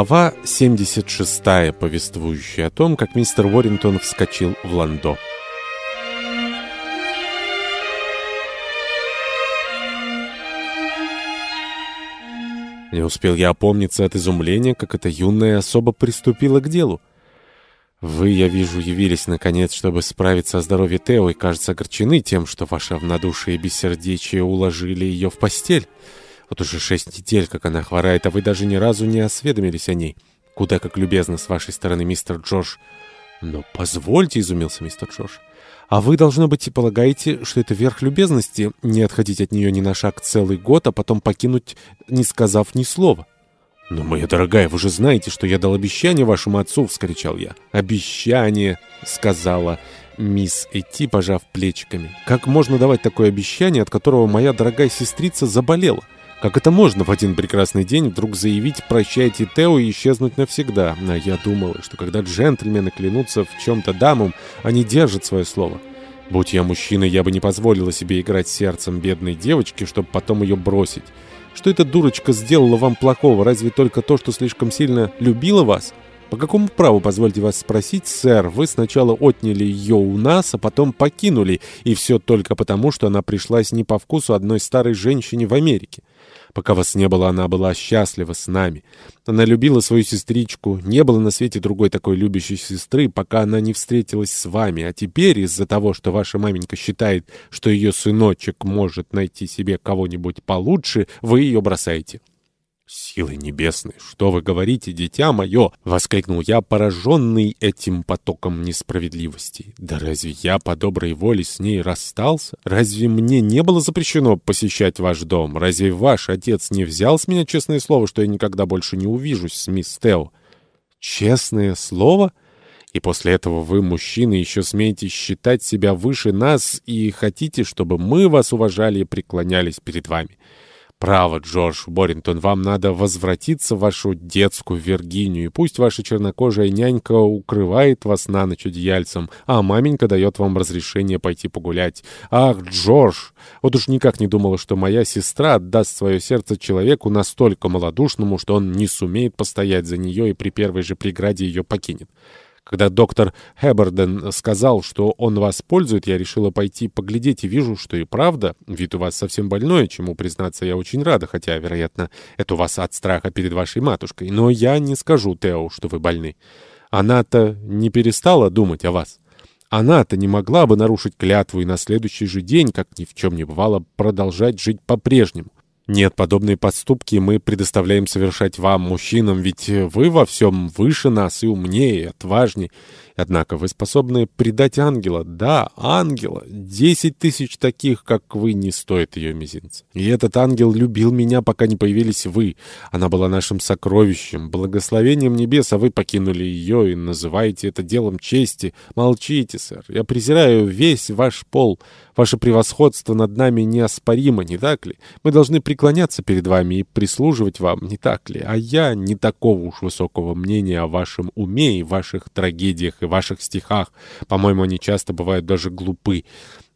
Глава 76, повествующая о том, как мистер Уоррингтон вскочил в ландо. Не успел я опомниться от изумления, как эта юная особа приступила к делу. Вы, я вижу, явились наконец, чтобы справиться о здоровье Тео, и, кажется, огорчены тем, что ваше равнодушие и бессердечие уложили ее в постель. Вот уже шесть недель, как она хворает, а вы даже ни разу не осведомились о ней. Куда как любезно с вашей стороны, мистер Джордж. Но позвольте, изумился мистер Джордж. А вы, должно быть, и полагаете, что это верх любезности, не отходить от нее ни на шаг целый год, а потом покинуть, не сказав ни слова. «Но, моя дорогая, вы же знаете, что я дал обещание вашему отцу!» — вскричал я. «Обещание!» — сказала мисс Эти, пожав плечиками. «Как можно давать такое обещание, от которого моя дорогая сестрица заболела?» Как это можно в один прекрасный день вдруг заявить «прощайте Тео» и исчезнуть навсегда? А я думала, что когда джентльмены клянутся в чем-то дамам, они держат свое слово. Будь я мужчиной, я бы не позволила себе играть сердцем бедной девочки, чтобы потом ее бросить. Что эта дурочка сделала вам плохого? Разве только то, что слишком сильно любила вас?» «По какому праву, позвольте вас спросить, сэр, вы сначала отняли ее у нас, а потом покинули, и все только потому, что она пришлась не по вкусу одной старой женщине в Америке? Пока вас не было, она была счастлива с нами. Она любила свою сестричку, не было на свете другой такой любящей сестры, пока она не встретилась с вами, а теперь из-за того, что ваша маменька считает, что ее сыночек может найти себе кого-нибудь получше, вы ее бросаете». «Силы небесные, что вы говорите, дитя мое!» — воскликнул я, пораженный этим потоком несправедливости. «Да разве я по доброй воле с ней расстался? Разве мне не было запрещено посещать ваш дом? Разве ваш отец не взял с меня честное слово, что я никогда больше не увижусь с мисс Тео?» «Честное слово?» И после этого вы, мужчины, еще смеете считать себя выше нас и хотите, чтобы мы вас уважали и преклонялись перед вами. «Право, Джордж Боринтон, вам надо возвратиться в вашу детскую Виргинию, и пусть ваша чернокожая нянька укрывает вас на ночь одеяльцем, а маменька дает вам разрешение пойти погулять. Ах, Джордж, вот уж никак не думала, что моя сестра отдаст свое сердце человеку настолько малодушному, что он не сумеет постоять за нее и при первой же преграде ее покинет». Когда доктор Хэбберден сказал, что он вас пользует, я решила пойти поглядеть и вижу, что и правда. Вид у вас совсем больной, чему, признаться, я очень рада, хотя, вероятно, это у вас от страха перед вашей матушкой. Но я не скажу Тео, что вы больны. Она-то не перестала думать о вас. Она-то не могла бы нарушить клятву и на следующий же день, как ни в чем не бывало, продолжать жить по-прежнему. Нет, подобные поступки мы предоставляем совершать вам, мужчинам, ведь вы во всем выше нас и умнее, и отважнее. Однако вы способны предать ангела. Да, ангела. Десять тысяч таких, как вы, не стоит ее мизинца. И этот ангел любил меня, пока не появились вы. Она была нашим сокровищем, благословением небес, а вы покинули ее и называете это делом чести. Молчите, сэр. Я презираю весь ваш пол. Ваше превосходство над нами неоспоримо, не так ли? Мы должны преклоняться перед вами и прислуживать вам, не так ли? А я не такого уж высокого мнения о вашем уме и ваших трагедиях и ваших стихах. По-моему, они часто бывают даже глупы.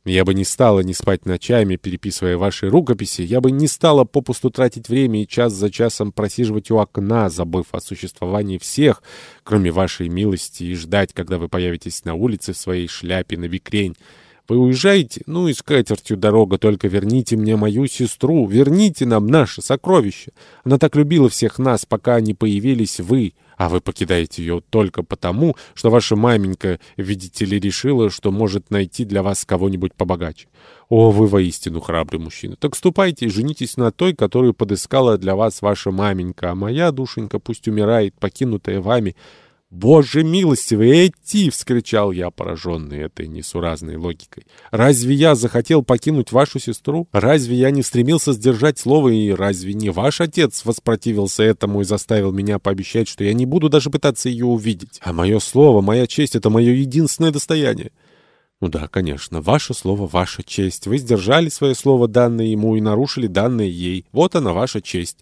Я бы не стала не спать ночами, переписывая ваши рукописи. Я бы не стала попусту тратить время и час за часом просиживать у окна, забыв о существовании всех, кроме вашей милости, и ждать, когда вы появитесь на улице в своей шляпе на бикрень. Вы уезжаете? Ну и с катертью дорога, только верните мне мою сестру, верните нам наше сокровище. Она так любила всех нас, пока не появились вы, а вы покидаете ее только потому, что ваша маменька, видите ли, решила, что может найти для вас кого-нибудь побогаче. О, вы воистину храбрый мужчина. Так ступайте и женитесь на той, которую подыскала для вас ваша маменька, а моя душенька пусть умирает, покинутая вами, — «Боже милостивый, Эти!» — вскричал я, пораженный этой несуразной логикой. «Разве я захотел покинуть вашу сестру? Разве я не стремился сдержать слово, и разве не ваш отец воспротивился этому и заставил меня пообещать, что я не буду даже пытаться ее увидеть? А мое слово, моя честь — это мое единственное достояние». «Ну да, конечно, ваше слово — ваша честь. Вы сдержали свое слово, данное ему, и нарушили данное ей. Вот она, ваша честь».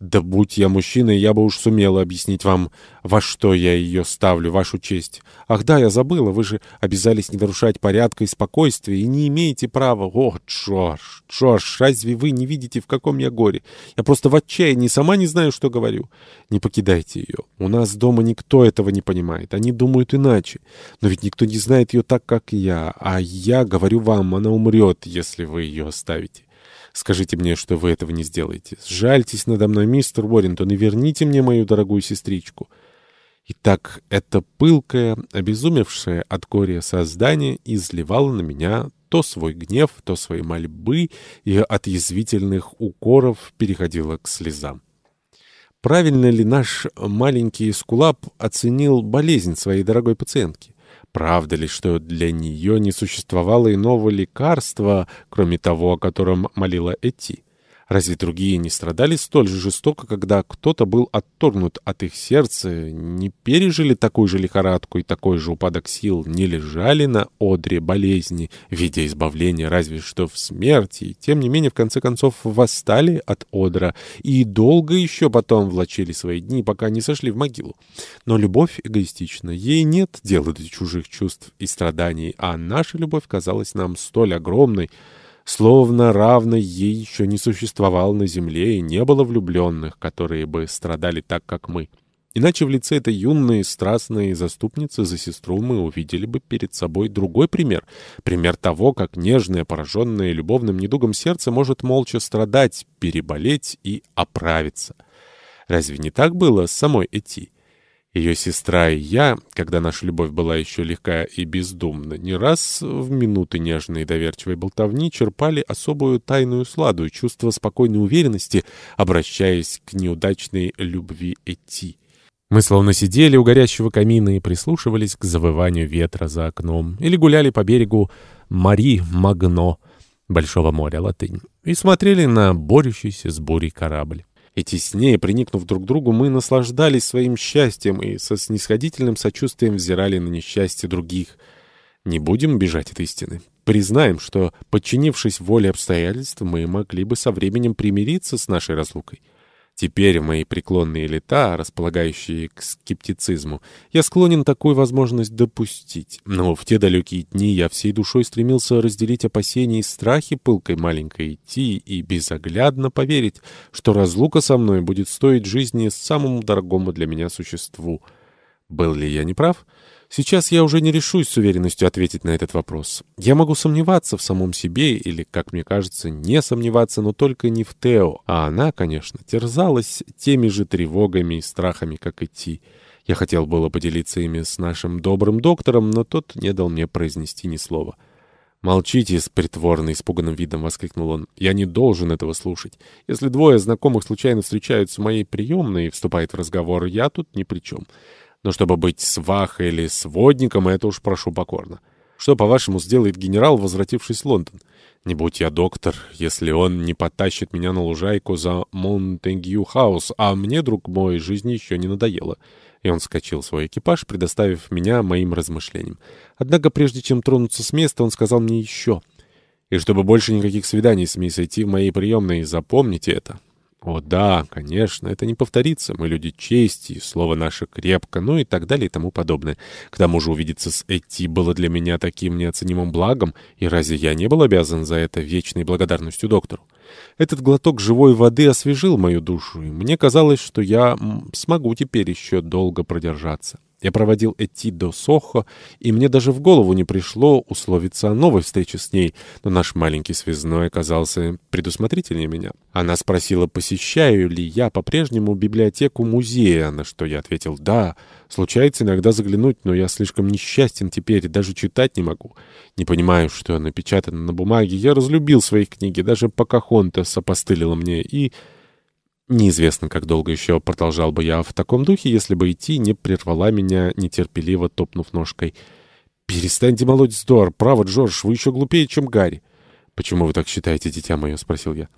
Да будь я мужчиной, я бы уж сумела объяснить вам, во что я ее ставлю, вашу честь. Ах да, я забыла, вы же обязались не нарушать порядка и спокойствия, и не имеете права. О, Джордж, Джордж, разве вы не видите, в каком я горе? Я просто в отчаянии, сама не знаю, что говорю. Не покидайте ее. У нас дома никто этого не понимает, они думают иначе. Но ведь никто не знает ее так, как я, а я говорю вам, она умрет, если вы ее оставите. Скажите мне, что вы этого не сделаете. Сжальтесь надо мной, мистер Уоррентон, и верните мне мою дорогую сестричку». Итак, это пылкое, обезумевшее от горя создание изливало на меня то свой гнев, то свои мольбы, и от язвительных укоров переходило к слезам. Правильно ли наш маленький скулап оценил болезнь своей дорогой пациентки? Правда ли, что для нее не существовало иного лекарства, кроме того, о котором молила Эти? Разве другие не страдали столь же жестоко, когда кто-то был отторгнут от их сердца, не пережили такую же лихорадку и такой же упадок сил, не лежали на одре болезни, видя избавления разве что в смерти, и тем не менее в конце концов восстали от одра и долго еще потом влачили свои дни, пока не сошли в могилу. Но любовь эгоистична, ей нет дела до чужих чувств и страданий, а наша любовь казалась нам столь огромной, Словно равной ей еще не существовало на земле и не было влюбленных, которые бы страдали так, как мы. Иначе в лице этой юной, страстной заступницы за сестру мы увидели бы перед собой другой пример. Пример того, как нежное, пораженное любовным недугом сердце может молча страдать, переболеть и оправиться. Разве не так было с самой Эти? Ее сестра и я, когда наша любовь была еще легка и бездумна, не раз в минуты нежной и доверчивой болтовни черпали особую тайную сладу и чувство спокойной уверенности, обращаясь к неудачной любви Эти. Мы словно сидели у горящего камина и прислушивались к завыванию ветра за окном, или гуляли по берегу Мари Магно, Большого моря латынь, и смотрели на борющийся с бурей корабль. И теснее, приникнув друг к другу, мы наслаждались своим счастьем и со снисходительным сочувствием взирали на несчастье других. Не будем бежать от истины. Признаем, что, подчинившись воле обстоятельств, мы могли бы со временем примириться с нашей разлукой. Теперь, в мои преклонные лета, располагающие к скептицизму, я склонен такую возможность допустить. Но в те далекие дни я всей душой стремился разделить опасения и страхи пылкой маленькой идти и безоглядно поверить, что разлука со мной будет стоить жизни самому дорогому для меня существу. Был ли я неправ? Сейчас я уже не решусь с уверенностью ответить на этот вопрос. Я могу сомневаться в самом себе или, как мне кажется, не сомневаться, но только не в Тео. А она, конечно, терзалась теми же тревогами и страхами, как идти. Я хотел было поделиться ими с нашим добрым доктором, но тот не дал мне произнести ни слова. «Молчите с притворно испуганным видом!» — воскликнул он. «Я не должен этого слушать. Если двое знакомых случайно встречаются в моей приемной и вступают в разговор, я тут ни при чем. Но чтобы быть свахой или сводником, это уж прошу покорно. Что, по-вашему, сделает генерал, возвратившись в Лондон? Не будь я доктор, если он не потащит меня на лужайку за Монтегью-хаус, а мне, друг мой, жизнь еще не надоела. И он вскочил в свой экипаж, предоставив меня моим размышлениям. Однако, прежде чем тронуться с места, он сказал мне еще. И чтобы больше никаких свиданий с мисс Айти в моей приемной, запомните это. О да, конечно, это не повторится. Мы люди чести, слово наше крепко, ну и так далее и тому подобное. К тому же увидеться с Эти было для меня таким неоценимым благом, и разве я не был обязан за это вечной благодарностью доктору? Этот глоток живой воды освежил мою душу, и мне казалось, что я смогу теперь еще долго продержаться. Я проводил Эти до Сохо, и мне даже в голову не пришло условиться о новой встрече с ней, но наш маленький связной оказался предусмотрительнее меня. Она спросила, посещаю ли я по-прежнему библиотеку музея, на что я ответил «да». Случается иногда заглянуть, но я слишком несчастен теперь, даже читать не могу. Не понимаю, что напечатано на бумаге. Я разлюбил свои книги, даже Покахонтас опостылила мне, и... Неизвестно, как долго еще продолжал бы я в таком духе, если бы идти не прервала меня, нетерпеливо топнув ножкой. «Перестаньте молоть вздор! Право, Джордж, вы еще глупее, чем Гарри!» «Почему вы так считаете, дитя мое?» — спросил я.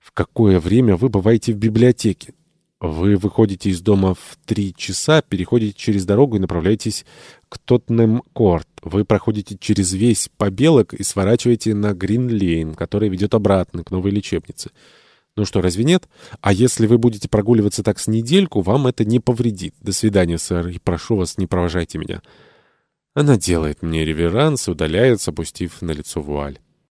«В какое время вы бываете в библиотеке?» «Вы выходите из дома в три часа, переходите через дорогу и направляетесь к Тоттенем-Корт. Вы проходите через весь побелок и сворачиваете на Грин-Лейн, который ведет обратно к новой лечебнице». Ну что, разве нет? А если вы будете прогуливаться так с недельку, вам это не повредит. До свидания, сэр, и прошу вас, не провожайте меня». Она делает мне реверанс удаляется, опустив на лицо вуаль.